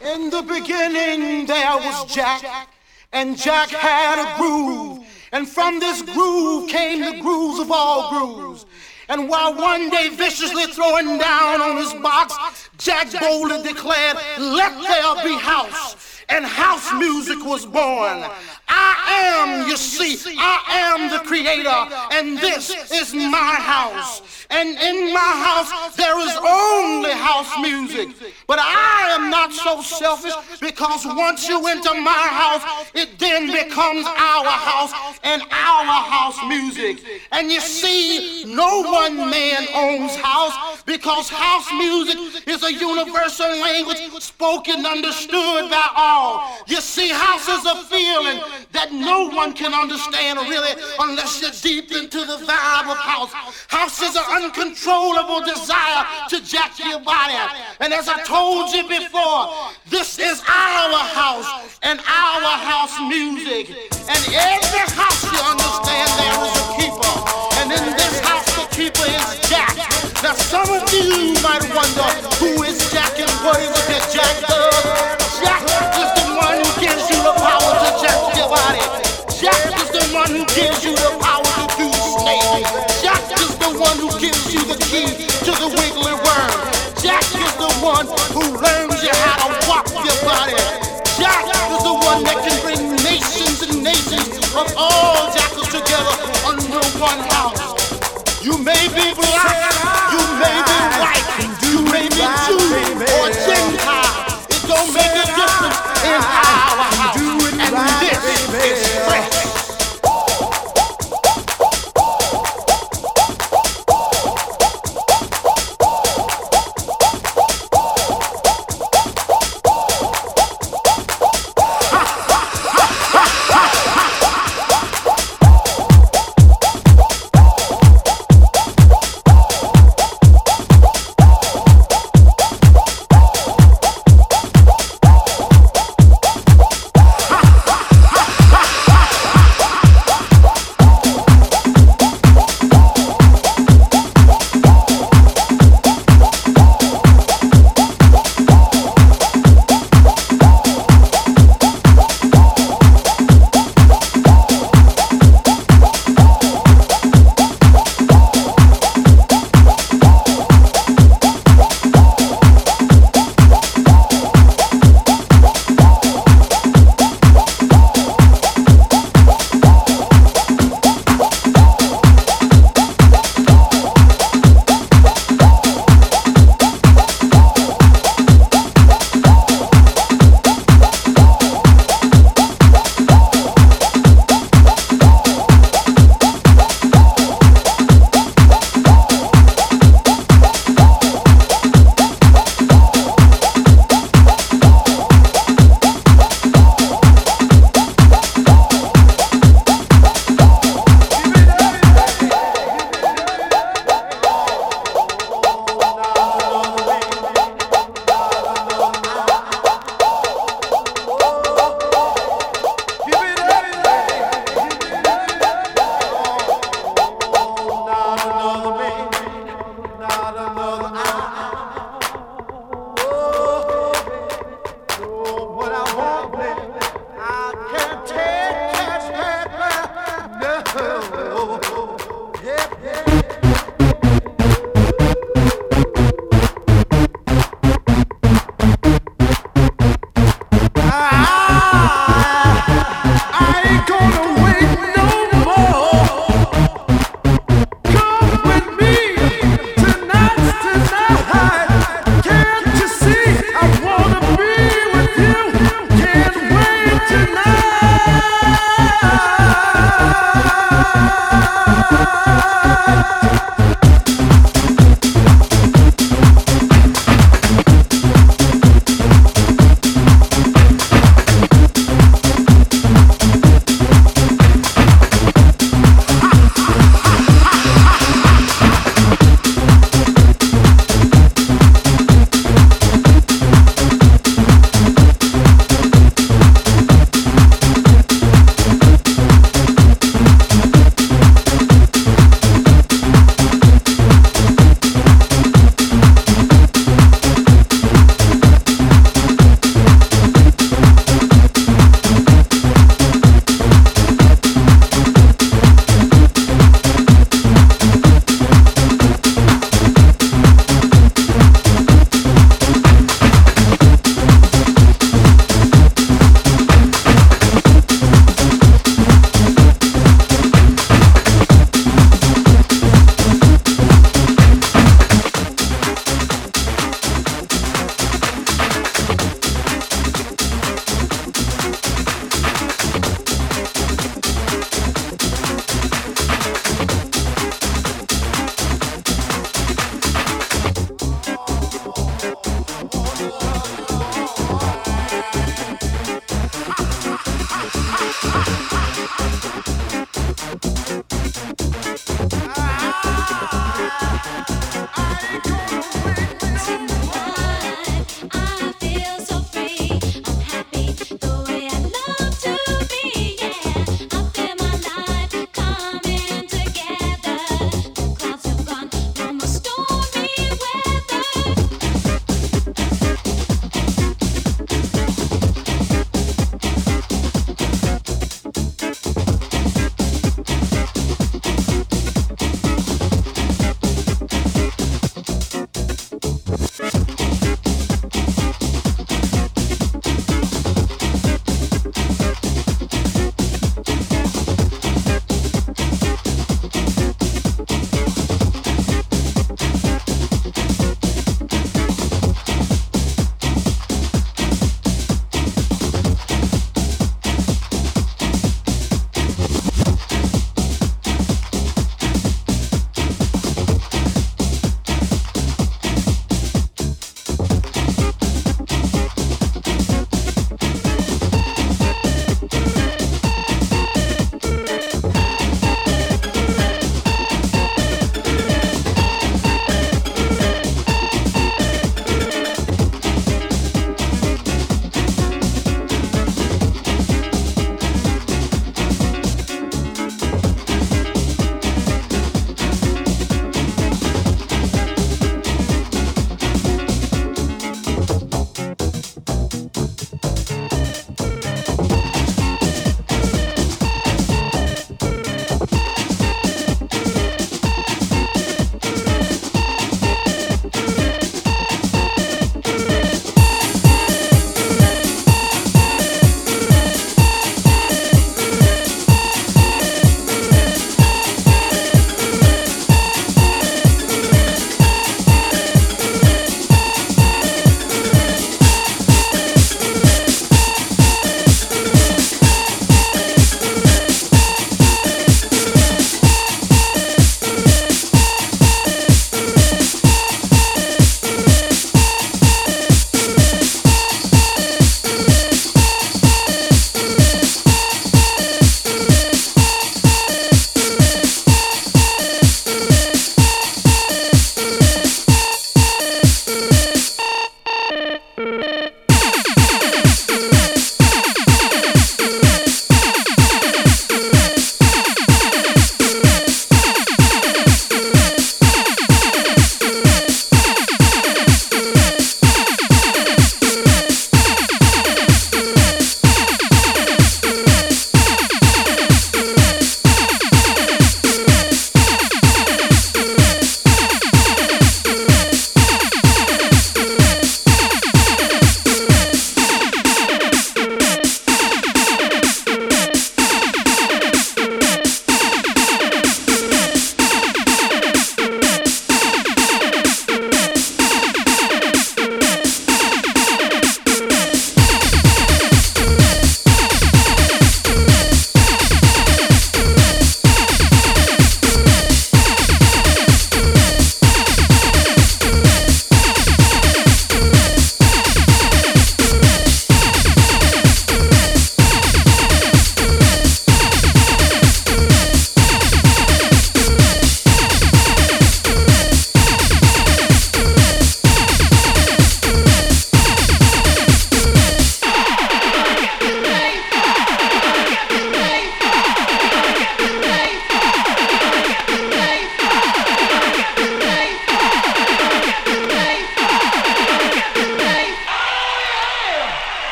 In the beginning there was Jack, and Jack had a groove. And from this groove came the grooves of all grooves. And while one day viciously throwing down on his box, Jack boldly declared, Let there be house. And house music was born. I am, you see, I am the creator, and this is my house. And in my house, there is only house music. But I am not so selfish because once you enter my house, it then becomes our house and our house music. And you see, no one man owns house because house music is a universal language spoken, understood by all. You see, house is a feeling that no one can understand really unless you're deep into the vibe of house. House is an uncontrollable desire to jack your body. And as I told you before, this is our house and our house music. And every house you understand there is a keeper. And in this house the keeper is Jack. Now some of you might wonder who is Jack and what is it that Jack one who gives you the power to do snake. Jack is the one who gives you the key to the wiggly worm. Jack is the one who learns you how to walk your body. Jack is the one that can bring nations and nations of all jackals together under one house. You may be black,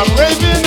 I'm raving.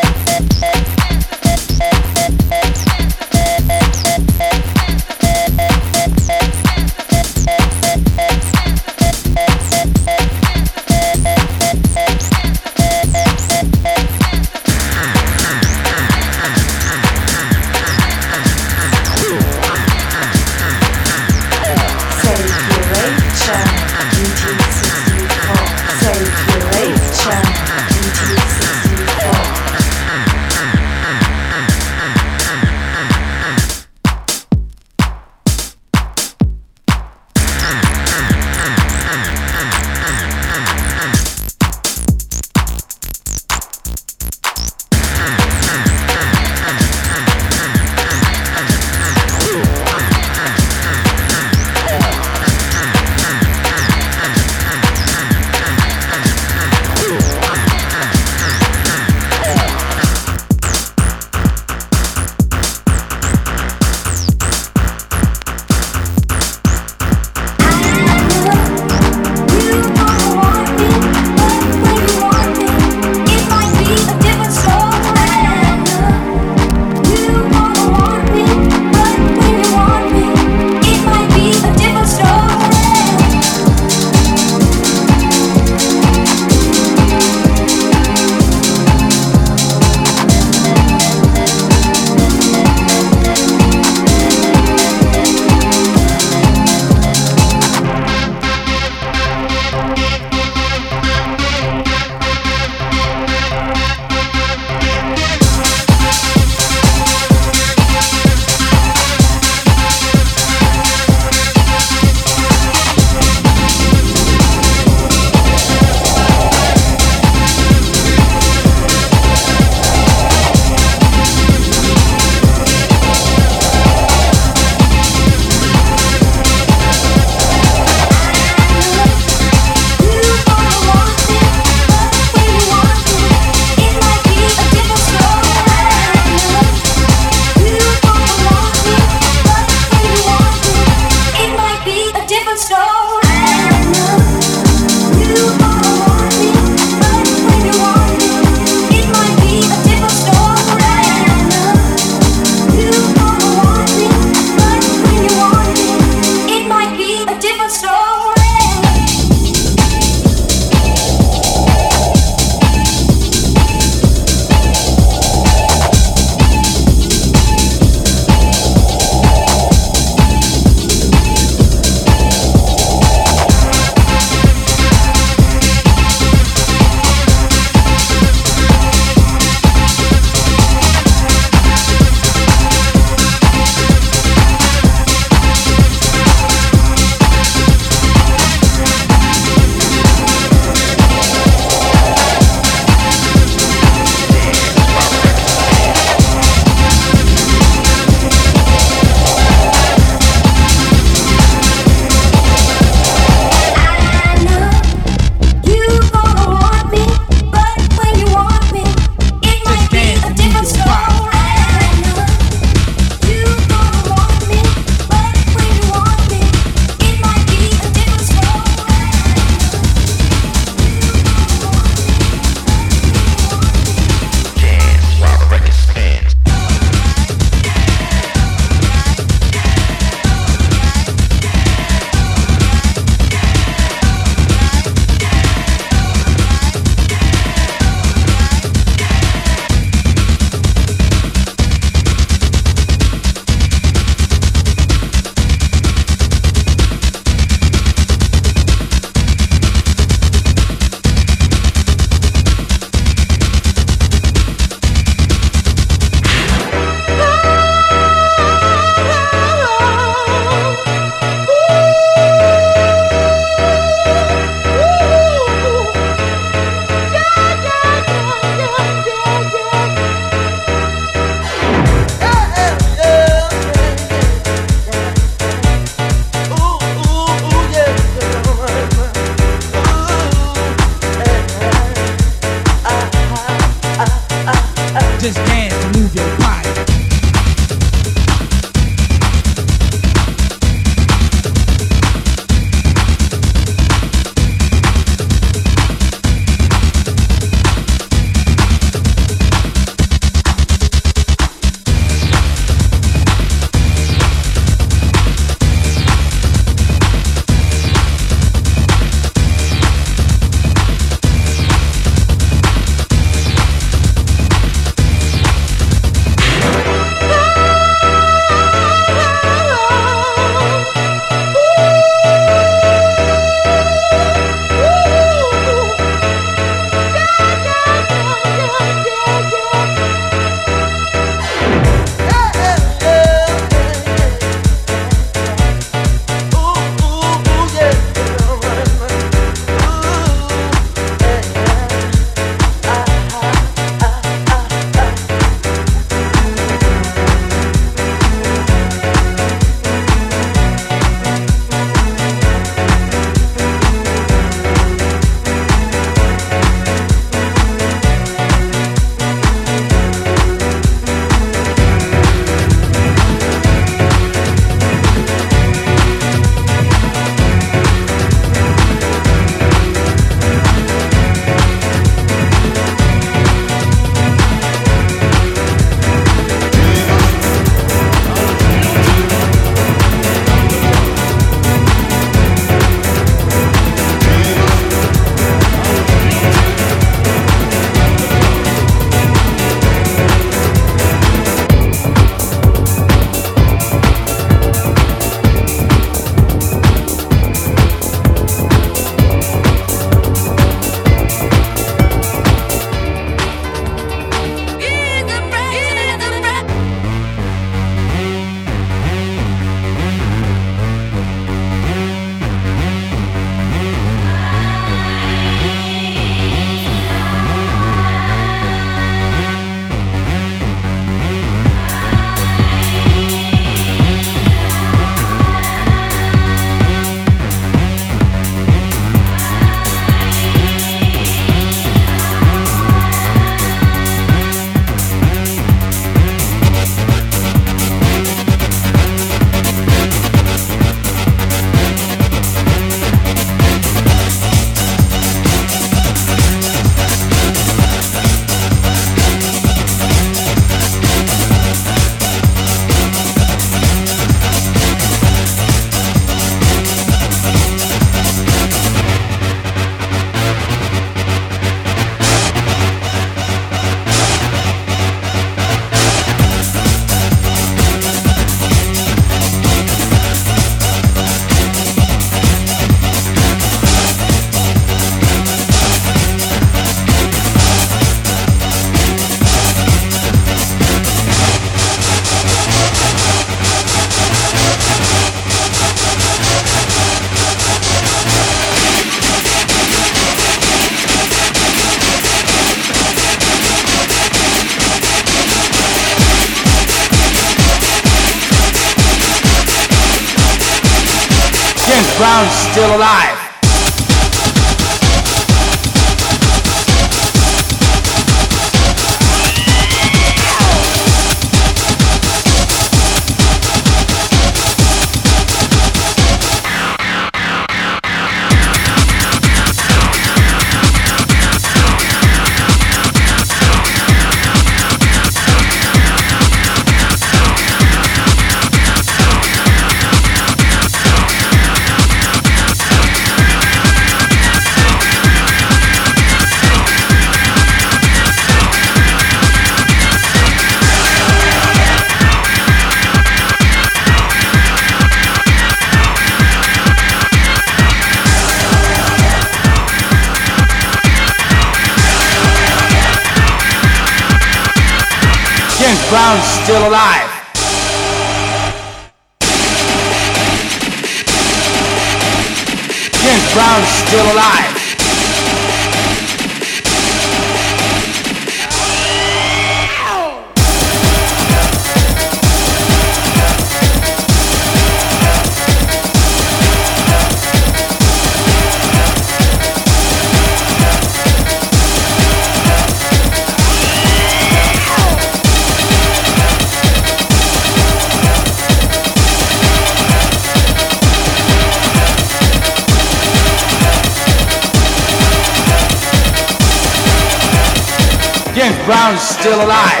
Still alive.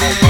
Thank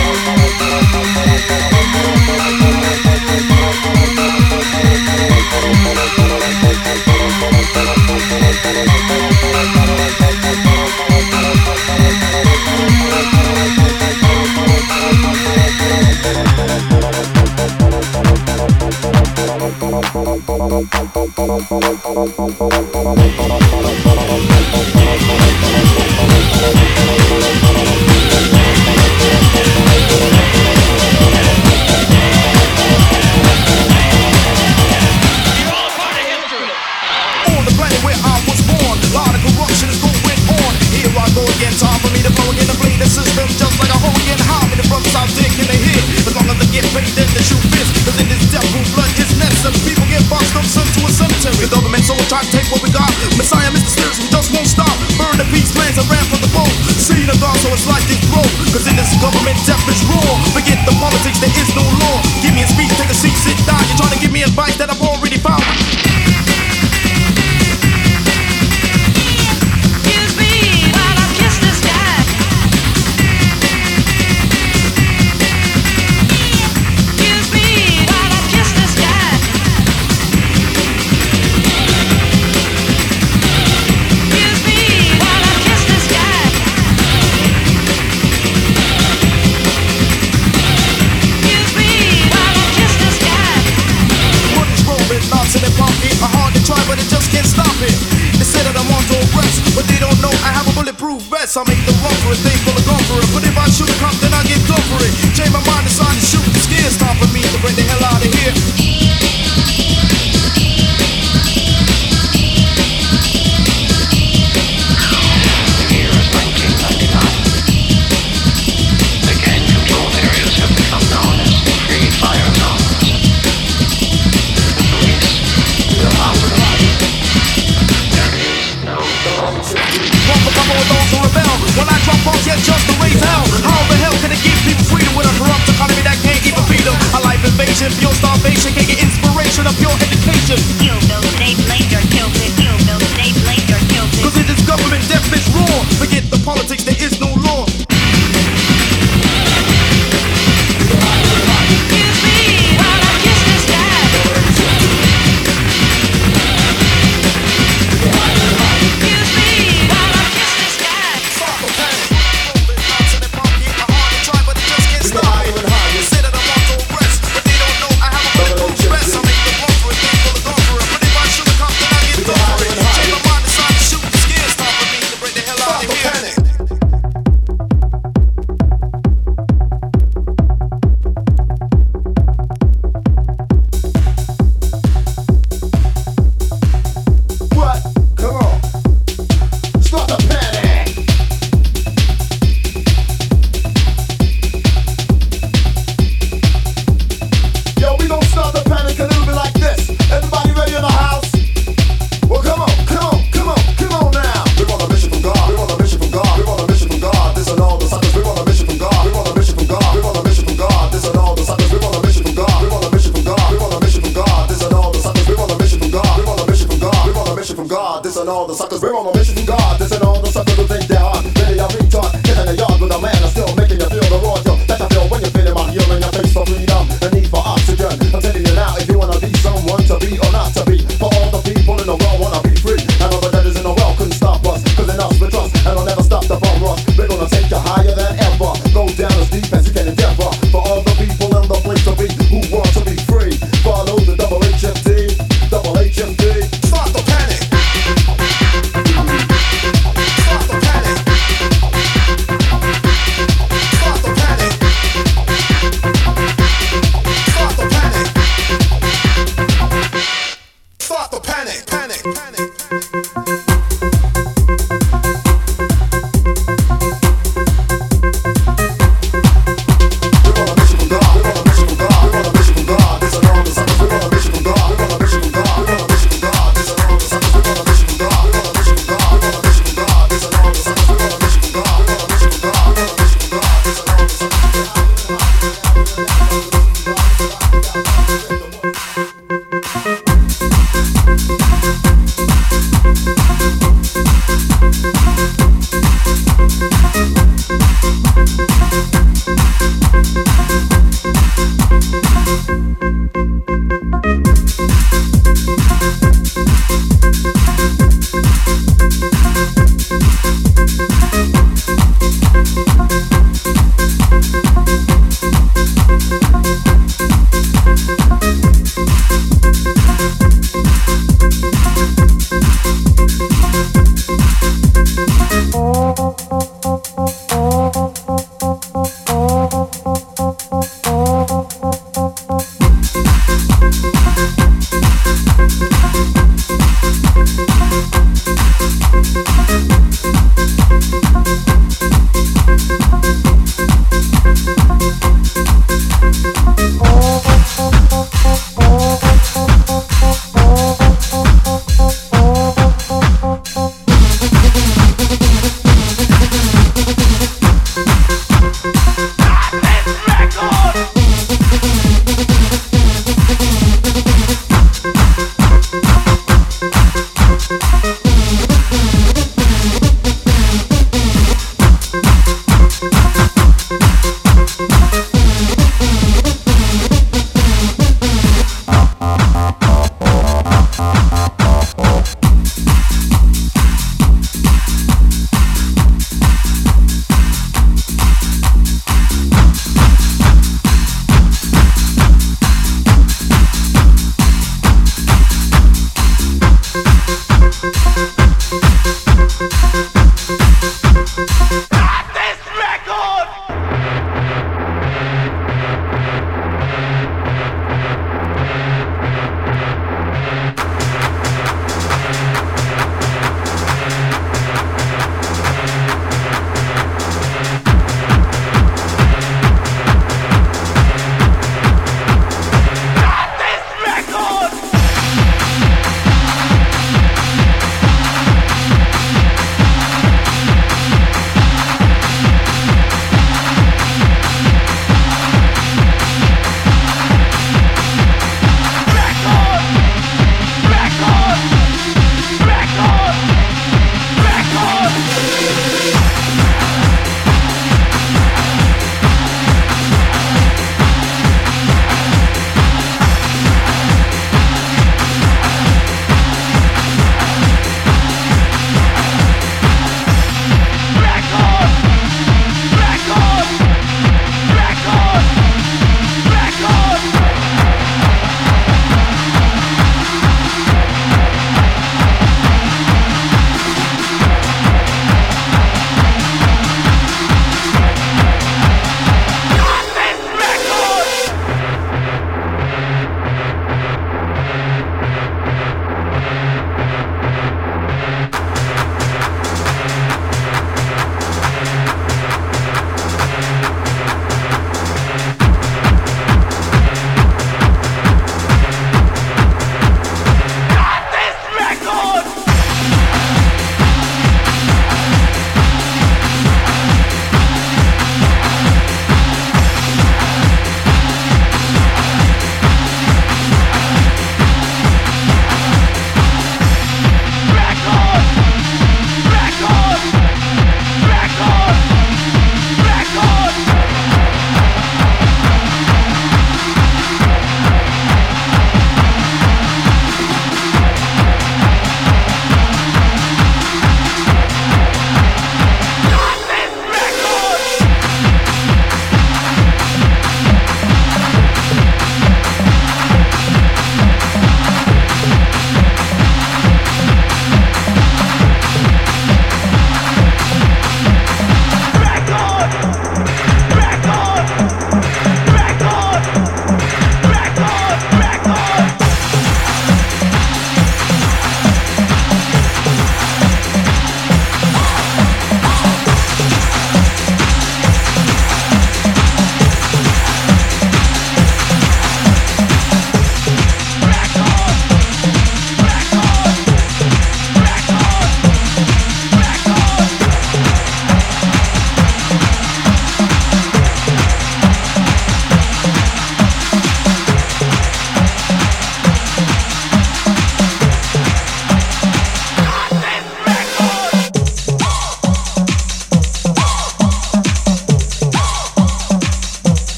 Ah!